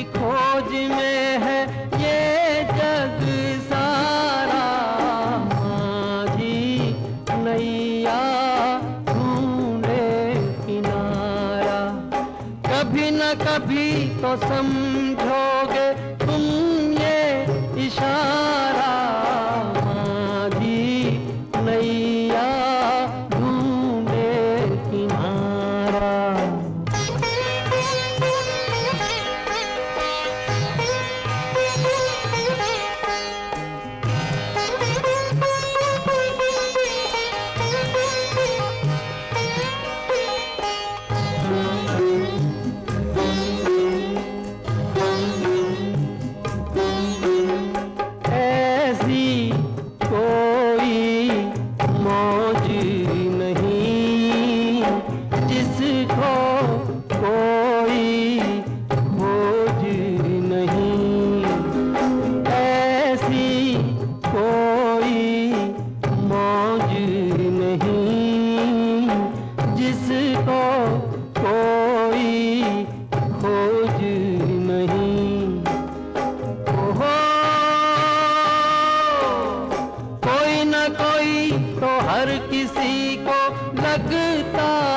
की खोज में है ये जग सारा। माझी नैया ढूंढे किनारा। कभी न कभी तो समझो कोई तो हर किसी को लगता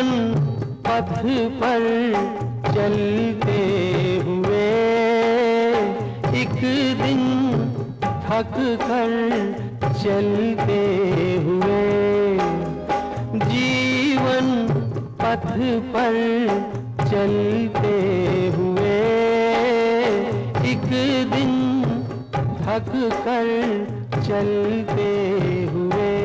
जीवन पथ पर चलते हुए एक दिन थक कर चलते हुए जीवन पथ पर चलते हुए एक दिन थक कर चलते हुए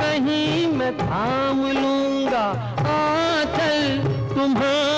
कहीं मैं थाम लूँगा आ चल तुम्हारा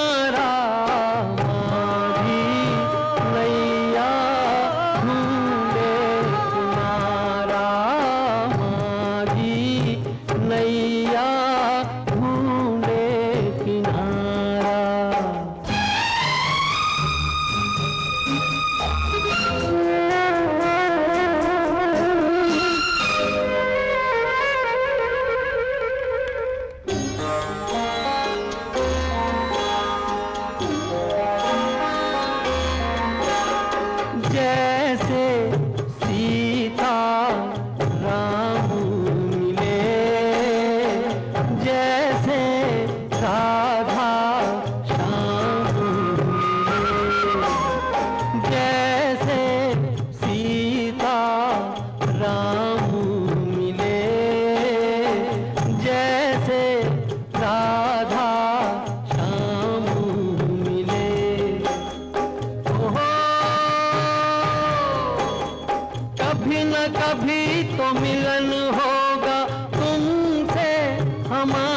कभी न कभी तो मिलन होगा तुमसे हमारा